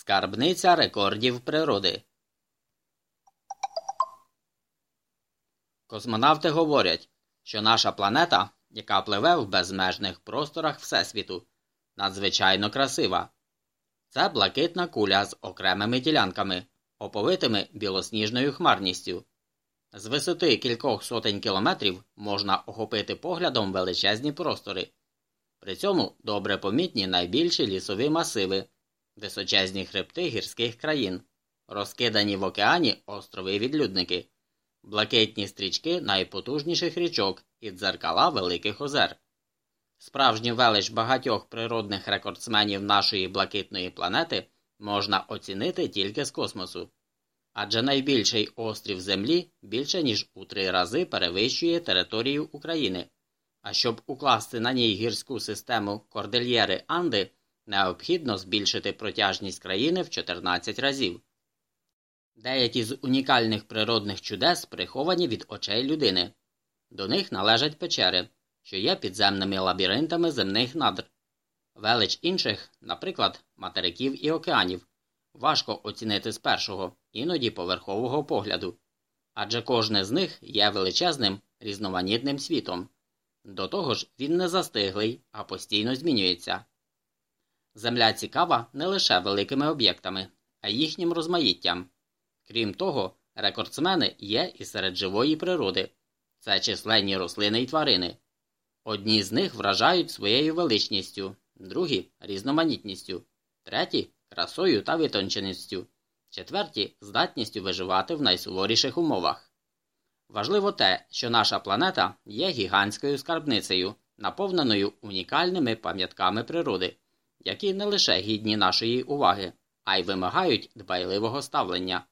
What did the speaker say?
Скарбниця рекордів природи. Космонавти говорять, що наша планета, яка пливе в безмежних просторах Всесвіту, надзвичайно красива. Це блакитна куля з окремими ділянками, оповитими білосніжною хмарністю. З висоти кількох сотень кілометрів можна охопити поглядом величезні простори. При цьому добре помітні найбільші лісові масиви, височезні хребти гірських країн, розкидані в океані острови відлюдники, блакитні стрічки найпотужніших річок і дзеркала Великих озер. Справжню велич багатьох природних рекордсменів нашої блакитної планети можна оцінити тільки з космосу. Адже найбільший острів Землі більше ніж у три рази перевищує територію України. А щоб укласти на ній гірську систему Кордельєри Анди, необхідно збільшити протяжність країни в 14 разів. Деякі з унікальних природних чудес приховані від очей людини. До них належать печери, що є підземними лабіринтами земних надр. Велич інших, наприклад, материків і океанів, важко оцінити з першого, іноді поверхового погляду, адже кожне з них є величезним різноманітним світом. До того ж, він не застиглий, а постійно змінюється. Земля цікава не лише великими об'єктами, а їхнім розмаїттям. Крім того, рекордсмени є і серед живої природи це численні рослини й тварини. Одні з них вражають своєю величністю, другі різноманітністю, треті красою та витонченістю, четверті здатністю виживати в найсуворіших умовах. Важливо те, що наша планета є гігантською скарбницею, наповненою унікальними пам'ятками природи, які не лише гідні нашої уваги, а й вимагають дбайливого ставлення.